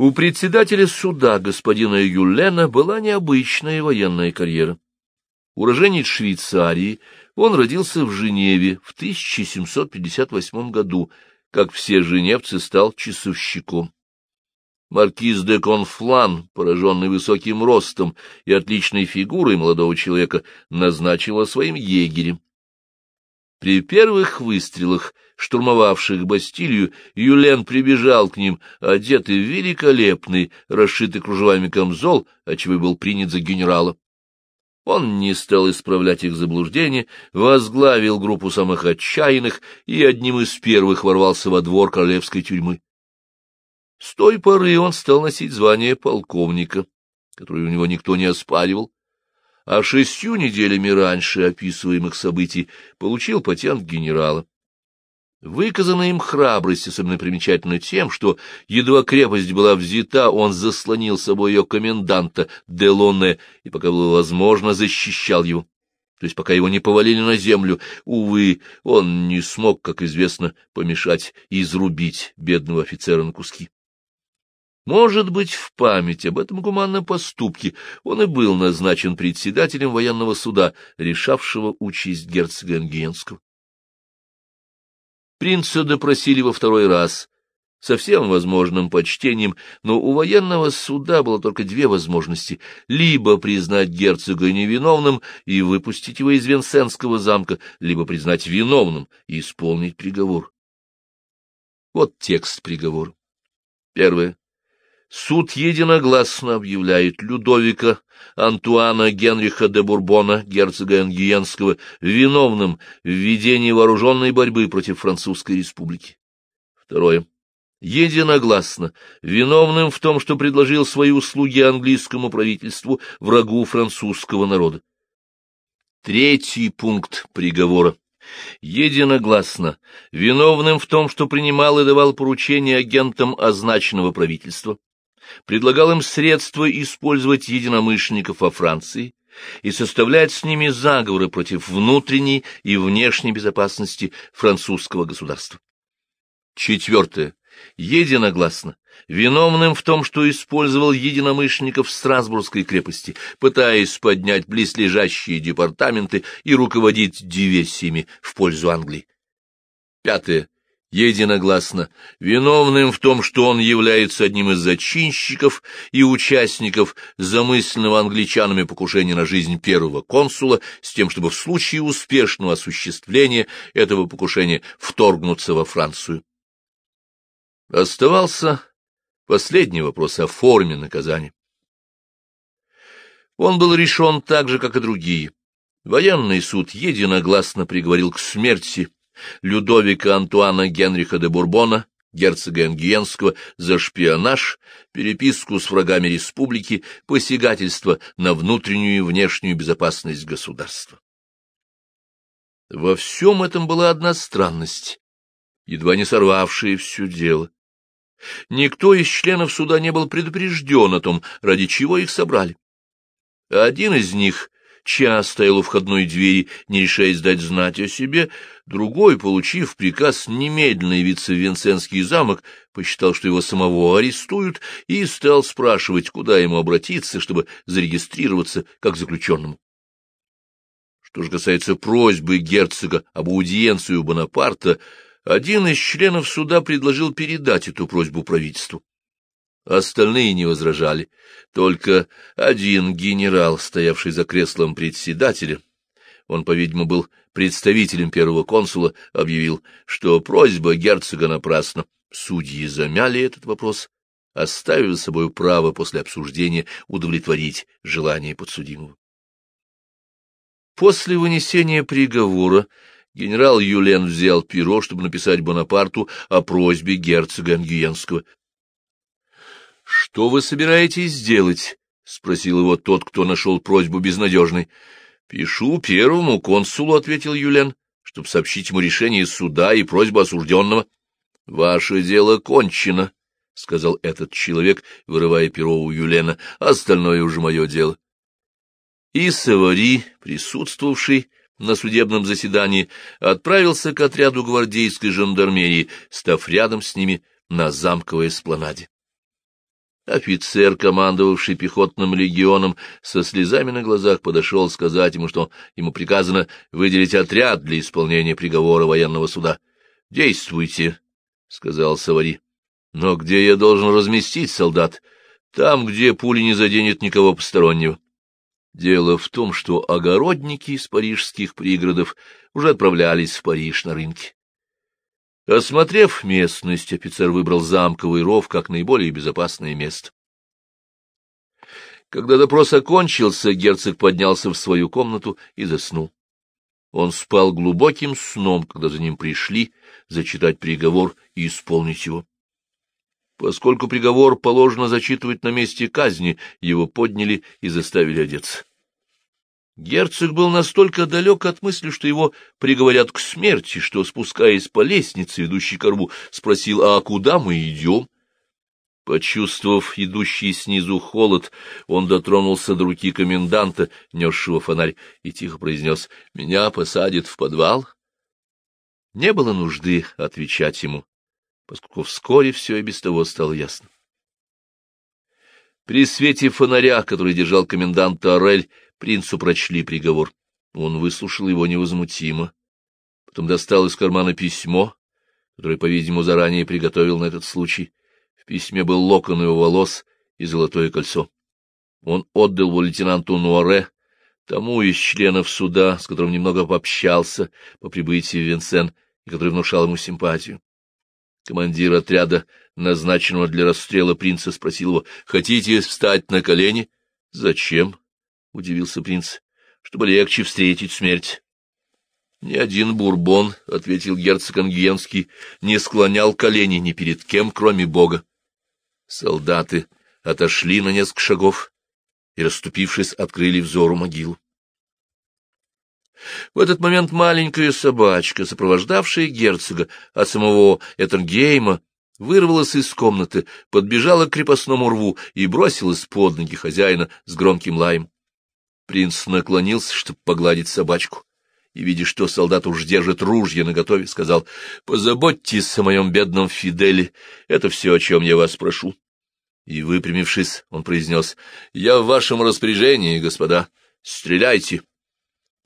У председателя суда господина Юлена была необычная военная карьера. Уроженец Швейцарии, он родился в Женеве в 1758 году, как все женевцы, стал часовщиком. Маркиз де Конфлан, пораженный высоким ростом и отличной фигурой молодого человека, назначил своим егерем. При первых выстрелах, штурмовавших Бастилию, Юлен прибежал к ним, одетый в великолепный, расшитый кружевами камзол, отчего был принят за генерала. Он не стал исправлять их заблуждение, возглавил группу самых отчаянных и одним из первых ворвался во двор королевской тюрьмы. С той поры он стал носить звание полковника, которое у него никто не оспаривал, а шестью неделями раньше описываемых событий получил патент генерала. Выказанная им храбрость особенно примечательна тем, что, едва крепость была взята, он заслонил собой ее коменданта Делоне и, пока было возможно, защищал его. То есть пока его не повалили на землю, увы, он не смог, как известно, помешать и изрубить бедного офицера на куски. Может быть, в память об этом гуманном поступке он и был назначен председателем военного суда, решавшего участь герцога Ангиенского. Принца допросили во второй раз, со всем возможным почтением, но у военного суда было только две возможности — либо признать герцога невиновным и выпустить его из Венсенского замка, либо признать виновным и исполнить приговор. Вот текст приговора. Первое. Суд единогласно объявляет Людовика Антуана Генриха де Бурбона, герцога Ангиенского, виновным в ведении вооруженной борьбы против Французской республики. Второе. Единогласно виновным в том, что предложил свои услуги английскому правительству, врагу французского народа. Третий пункт приговора единогласно виновным в том, что принимал и давал поручения агентам означенного правительства, предлагал им средства использовать единомышленников во Франции и составлять с ними заговоры против внутренней и внешней безопасности французского государства. Четвертое. Единогласно. Виновным в том, что использовал единомышленников Страсбургской крепости, пытаясь поднять близлежащие департаменты и руководить диверсиями в пользу Англии. Пятое единогласно виновным в том, что он является одним из зачинщиков и участников замысленного англичанами покушения на жизнь первого консула, с тем, чтобы в случае успешного осуществления этого покушения вторгнуться во Францию. Оставался последний вопрос о форме наказания. Он был решен так же, как и другие. Военный суд единогласно приговорил к смерти Людовика Антуана Генриха де Бурбона, герцога Энгиенского, за шпионаж, переписку с врагами республики, посягательство на внутреннюю и внешнюю безопасность государства. Во всем этом была одна странность, едва не сорвавшая все дело. Никто из членов суда не был предупрежден о том, ради чего их собрали. Один из них час стоял у входной двери, не решаясь дать знать о себе, другой, получив приказ немедленно явиться в Венценский замок, посчитал, что его самого арестуют, и стал спрашивать, куда ему обратиться, чтобы зарегистрироваться как заключенному. Что же касается просьбы герцога об аудиенции Бонапарта, один из членов суда предложил передать эту просьбу правительству. Остальные не возражали. Только один генерал, стоявший за креслом председателя, он, по-видимому, был представителем первого консула, объявил, что просьба герцога напрасна. Судьи замяли этот вопрос, оставив за собой право после обсуждения удовлетворить желание подсудимого. После вынесения приговора генерал Юлен взял перо, чтобы написать Бонапарту о просьбе герцога Ангиенского — Что вы собираетесь сделать? — спросил его тот, кто нашел просьбу безнадежной. — Пишу первому консулу, — ответил Юлен, — чтобы сообщить ему решение суда и просьбу осужденного. — Ваше дело кончено, — сказал этот человек, вырывая перо у Юлена, — остальное уже мое дело. И Савари, присутствовавший на судебном заседании, отправился к отряду гвардейской жандармерии, став рядом с ними на замковой эспланаде. Офицер, командовавший пехотным легионом, со слезами на глазах подошел сказать ему, что ему приказано выделить отряд для исполнения приговора военного суда. — Действуйте, — сказал Савари. — Но где я должен разместить солдат? Там, где пули не заденет никого постороннего. Дело в том, что огородники из парижских пригородов уже отправлялись в Париж на рынки. Осмотрев местность, офицер выбрал замковый ров как наиболее безопасное место. Когда допрос окончился, герцог поднялся в свою комнату и заснул. Он спал глубоким сном, когда за ним пришли зачитать приговор и исполнить его. Поскольку приговор положено зачитывать на месте казни, его подняли и заставили одеться. Герцог был настолько далек от мысли, что его приговорят к смерти, что, спускаясь по лестнице, ведущей к рву, спросил, а куда мы идем? Почувствовав идущий снизу холод, он дотронулся до руки коменданта, несшего фонарь, и тихо произнес, — Меня посадят в подвал? Не было нужды отвечать ему, поскольку вскоре все и без того стало ясно. При свете фонаря, который держал комендант Орель, Принцу прочли приговор. Он выслушал его невозмутимо. Потом достал из кармана письмо, которое, по-видимому, заранее приготовил на этот случай. В письме был локон его волос и золотое кольцо. Он отдал его лейтенанту Нуаре, тому из членов суда, с которым немного пообщался по прибытии в Винсен и который внушал ему симпатию. Командир отряда, назначенного для расстрела принца, спросил его, «Хотите встать на колени?» «Зачем?» — удивился принц, — чтобы легче встретить смерть. — Ни один бурбон, — ответил герцог Ангиенский, — не склонял колени ни перед кем, кроме Бога. Солдаты отошли на несколько шагов и, расступившись, открыли взору могилу. В этот момент маленькая собачка, сопровождавшая герцога от самого Этернгейма, вырвалась из комнаты, подбежала к крепостному рву и бросилась под ноги хозяина с громким лаем. Принц наклонился, чтобы погладить собачку, и, видя, что солдат уж держит ружье наготове, сказал, — Позаботьтесь о моем бедном Фиделе, это все, о чем я вас прошу. И, выпрямившись, он произнес, — Я в вашем распоряжении, господа, стреляйте.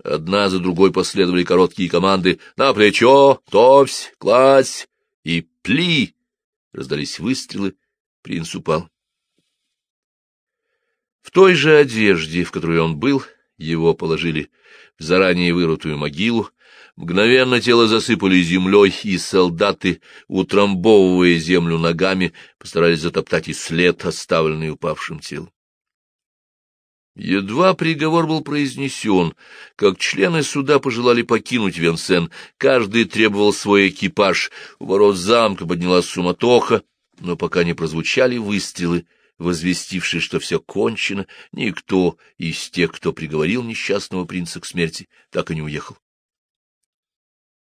Одна за другой последовали короткие команды «На плечо! Товсь! Кладь!» и «Пли!» Раздались выстрелы, принц упал. В той же одежде, в которой он был, его положили в заранее вырытую могилу, мгновенно тело засыпали землей, и солдаты, утрамбовывая землю ногами, постарались затоптать и след, оставленный упавшим телом. Едва приговор был произнесен, как члены суда пожелали покинуть Венсен, каждый требовал свой экипаж, у ворот замка поднялась суматоха, но пока не прозвучали выстрелы, возвестивший, что все кончено, никто из тех, кто приговорил несчастного принца к смерти, так и не уехал.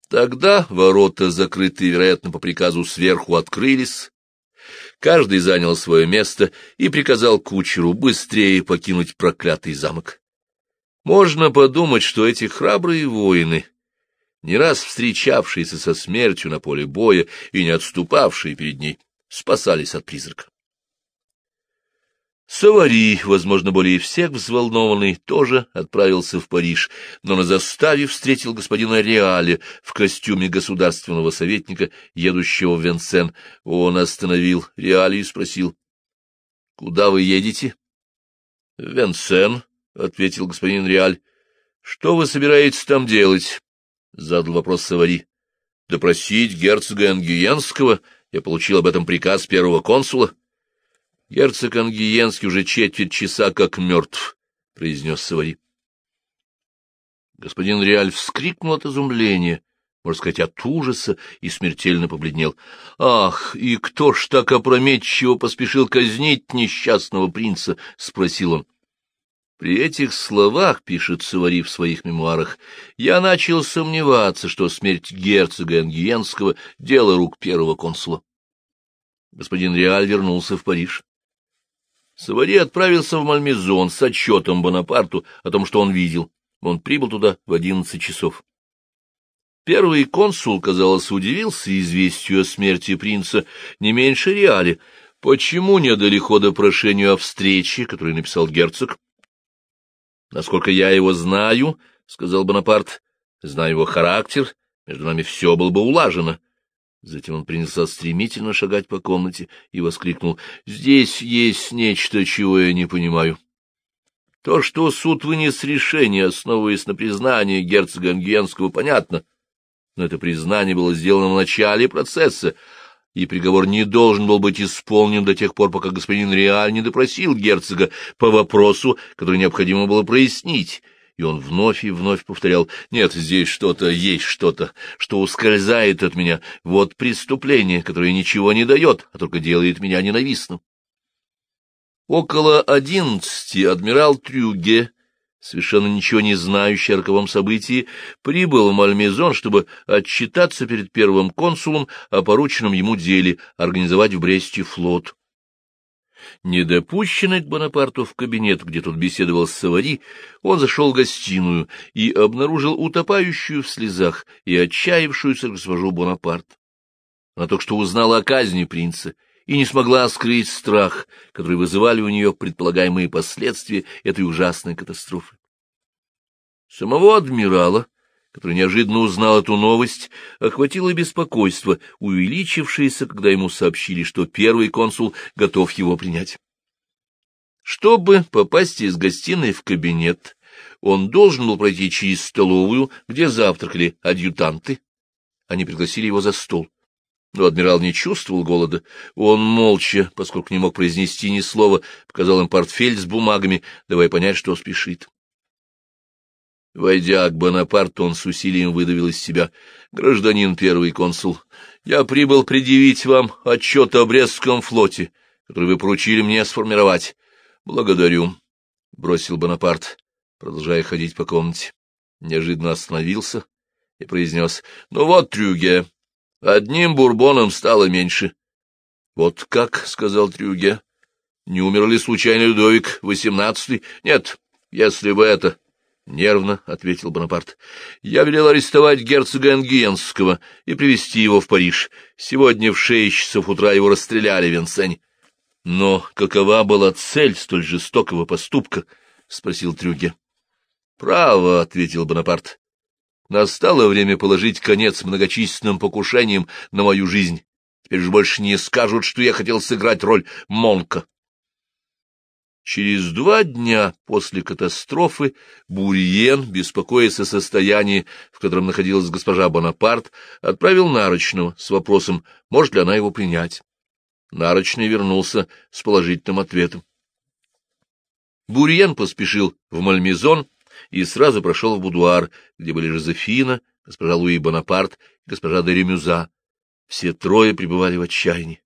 Тогда ворота, закрытые, вероятно, по приказу сверху, открылись, каждый занял свое место и приказал кучеру быстрее покинуть проклятый замок. Можно подумать, что эти храбрые воины, не раз встречавшиеся со смертью на поле боя и не отступавшие перед ней, спасались от призрака. Савари, возможно, более всех взволнованный, тоже отправился в Париж, но на заставе встретил господина Реале в костюме государственного советника, едущего в Венсен. Он остановил Реале и спросил, — Куда вы едете? — В Венсен, — ответил господин Реаль. — Что вы собираетесь там делать? — задал вопрос Савари. — Допросить герцога Ангиенского. Я получил об этом приказ первого консула. — Герцог Ангиенский уже четверть часа как мертв, — произнес Савари. Господин Реаль вскрикнул от изумления, можно сказать, от ужаса, и смертельно побледнел. «Ах, и кто ж так опрометчиво поспешил казнить несчастного принца?» — спросил он. При этих словах, пишет Савари в своих мемуарах, я начал сомневаться, что смерть герцога Ангиенского — дело рук первого консула. Господин Реаль вернулся в Париж. Савари отправился в Мальмезон с отчетом Бонапарту о том, что он видел. Он прибыл туда в одиннадцать часов. Первый консул, казалось, удивился известию о смерти принца не меньше Реали. — Почему не дали хода прошению о встрече, которую написал герцог? — Насколько я его знаю, — сказал Бонапарт, — знаю его характер, между нами все было бы улажено. Затем он принялся стремительно шагать по комнате и воскликнул. — Здесь есть нечто, чего я не понимаю. То, что суд вынес решение, основываясь на признании герцога Ангиенского, понятно. Но это признание было сделано в начале процесса, и приговор не должен был быть исполнен до тех пор, пока господин Реаль не допросил герцога по вопросу, который необходимо было прояснить. И он вновь и вновь повторял, «Нет, здесь что-то, есть что-то, что ускользает от меня. Вот преступление, которое ничего не дает, а только делает меня ненавистным». Около одиннадцати адмирал Трюге, совершенно ничего не знающий о роковом событии, прибыл в Мальмезон, чтобы отчитаться перед первым консулом о порученном ему деле организовать в Бресте флот. Недопущенный к Бонапарту в кабинет, где тот беседовал с Савари, он зашел в гостиную и обнаружил утопающую в слезах и отчаявшуюся госпожу Бонапарт. Она только что узнала о казни принца и не смогла скрыть страх, который вызывали у нее предполагаемые последствия этой ужасной катастрофы. Самого адмирала, который неожиданно узнал эту новость, охватило беспокойство, увеличившееся, когда ему сообщили, что первый консул готов его принять. Чтобы попасть из гостиной в кабинет, он должен был пройти через столовую, где завтракали адъютанты. Они пригласили его за стол. Но адмирал не чувствовал голода. Он молча, поскольку не мог произнести ни слова, показал им портфель с бумагами, давая понять, что спешит. Войдя к Бонапарту, он с усилием выдавил из себя. — Гражданин первый консул, я прибыл предъявить вам отчет о Брестском флоте, который вы поручили мне сформировать. — Благодарю, — бросил Бонапарт, продолжая ходить по комнате. Неожиданно остановился и произнес. — Ну вот, Трюге, Одним бурбоном стало меньше. — Вот как, — сказал Трюге, — не умер ли случайно Людовик XVIII? Нет, если бы это... — Нервно, — ответил Бонапарт. — Я велел арестовать герцога Энгиенского и привести его в Париж. Сегодня в шесть часов утра его расстреляли в Но какова была цель столь жестокого поступка? — спросил Трюге. — Право, — ответил Бонапарт. Настало время положить конец многочисленным покушениям на мою жизнь. Теперь же больше не скажут, что я хотел сыграть роль Монка. Через два дня после катастрофы Бурьен, беспокоясь о состоянии, в котором находилась госпожа Бонапарт, отправил Нарочного с вопросом, может ли она его принять. Нарочный вернулся с положительным ответом. Бурьен поспешил в Мальмезон, и сразу прошел в будуар, где были Жозефина, госпожа Луи Бонапарт и госпожа де Ремюза. Все трое пребывали в отчаянии.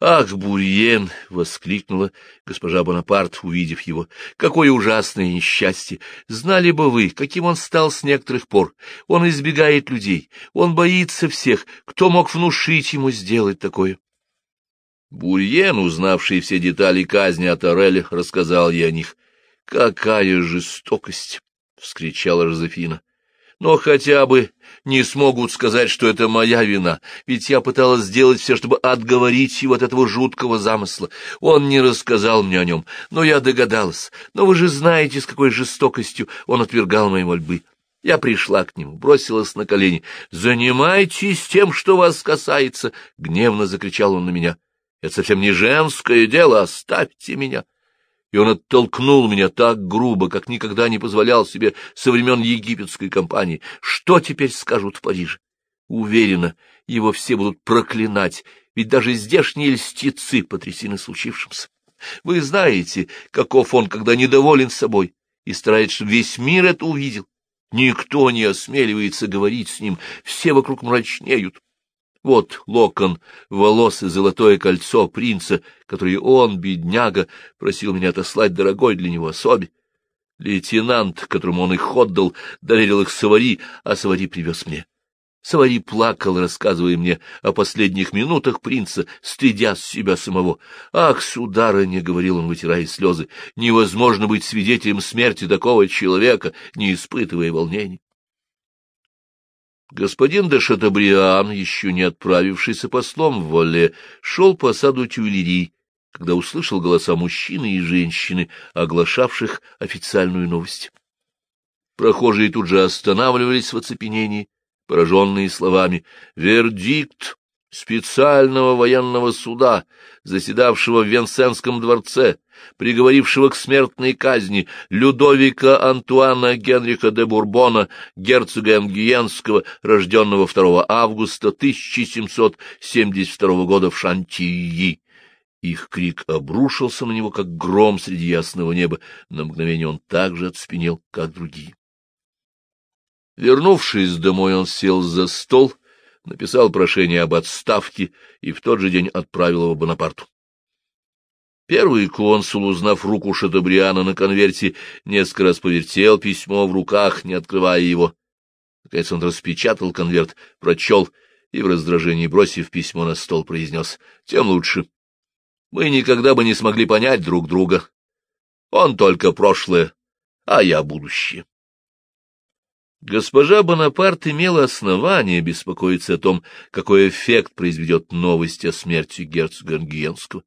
«Ах, Бурьен!» — воскликнула госпожа Бонапарт, увидев его. «Какое ужасное несчастье! Знали бы вы, каким он стал с некоторых пор. Он избегает людей, он боится всех. Кто мог внушить ему сделать такое?» Бурьен, узнавший все детали казни от Ореля, рассказал ей о них. «Какая жестокость! — вскричала Жозефина. — Но хотя бы не смогут сказать, что это моя вина, ведь я пыталась сделать все, чтобы отговорить его от этого жуткого замысла. Он не рассказал мне о нем, но я догадалась. Но вы же знаете, с какой жестокостью он отвергал мои мольбы. Я пришла к нему, бросилась на колени. «Занимайтесь тем, что вас касается!» — гневно закричал он на меня. «Это совсем не женское дело, оставьте меня!» И он оттолкнул меня так грубо, как никогда не позволял себе со времен египетской кампании. Что теперь скажут в Париже? Уверена, его все будут проклинать, ведь даже здешние льстецы потрясены случившимся. Вы знаете, каков он, когда недоволен собой, и старается, чтобы весь мир это увидел. Никто не осмеливается говорить с ним, все вокруг мрачнеют. Вот локон волос и золотое кольцо принца, которые он, бедняга, просил меня отослать дорогой для него особе. Лейтенант, которому он их отдал, доверил их Савари, а Савари привез мне. Савари плакал, рассказывая мне о последних минутах принца, стыдя себя самого. «Ах, сударыня!» — говорил он, вытирая слезы, — «невозможно быть свидетелем смерти такого человека, не испытывая волнений». Господин де Шатабриан, еще не отправившийся послом в Воле, шел по саду Тюильри, когда услышал голоса мужчины и женщины, оглашавших официальную новость. Прохожие тут же останавливались в оцепенении, пораженные словами «Вердикт специального военного суда, заседавшего в Венсенском дворце, приговорившего к смертной казни Людовика Антуана Генриха де Бурбона, герцога Ангиенского, рожденного 2 августа 1772 года в Шантии. Их крик обрушился на него, как гром среди ясного неба. На мгновение он так же отспенел, как другие. Вернувшись домой, он сел за стол, написал прошение об отставке и в тот же день отправил его Бонапарту. Первый консул, узнав руку Шатабриана на конверте, несколько раз повертел письмо в руках, не открывая его. Наконец он распечатал конверт, прочел и в раздражении, бросив письмо на стол, произнес «Тем лучше. Мы никогда бы не смогли понять друг друга. Он только прошлое, а я будущее». Госпожа Бонапарт имела основание беспокоиться о том, какой эффект произведет новость о смерти герцога Ангиенского.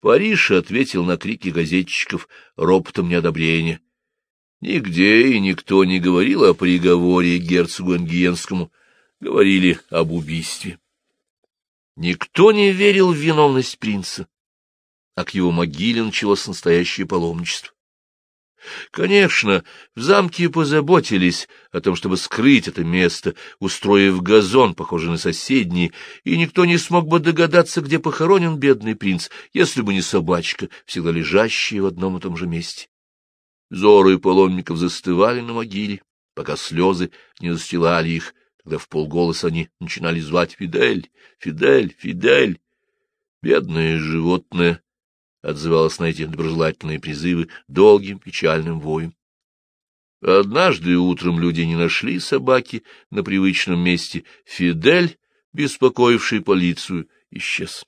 Париж ответил на крики газетчиков ропотом неодобрения. Нигде и никто не говорил о приговоре герцогу Ангиенскому, говорили об убийстве. Никто не верил в виновность принца, а к его могиле началось настоящее паломничество. Конечно, в замке позаботились о том, чтобы скрыть это место, устроив газон, похожий на соседний, и никто не смог бы догадаться, где похоронен бедный принц, если бы не собачка, всегда лежащая в одном и том же месте. Зоры паломников застывали на могиле, пока слезы не застилали их, тогда в полголоса они начинали звать «Фидель! Фидель! Фидель!» Бедное животное отзывалась на эти доброжелательные призывы долгим печальным воем. Однажды утром люди не нашли собаки на привычном месте. Фидель, беспокоивший полицию, исчез.